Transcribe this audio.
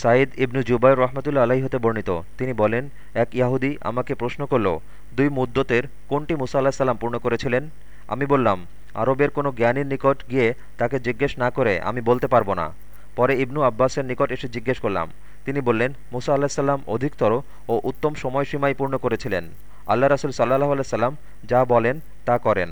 সাঈদ ইবনু জুবাইর রহমতুল্লা আলাহি হতে বর্ণিত। তিনি বলেন, এক ইয়াহুদি আমাকে প্রশ্ন করল, দুই মুদ্দতের কোনটি মুসা আল্লাহ সাল্লাম পূর্ণ করেছিলেন? আমি বললাম, আরবের কোনো জ্ঞানীর নিকট গিয়ে তাকে জিজ্ঞেস না করে আমি বলতে পারব না। পরে ইবনু আব্বাসের নিকট এসে জিজ্ঞেস করলাম, তিনি বললেন, মুসা আল্লাহ সাল্লাম অধিকতর ও উত্তম সময়সীমায় পূর্ণ করেছিলেন। আল্লাহ রাসুল সাল্লাহ আল্লাহ সাল্লাম যা বলেন তা করেন।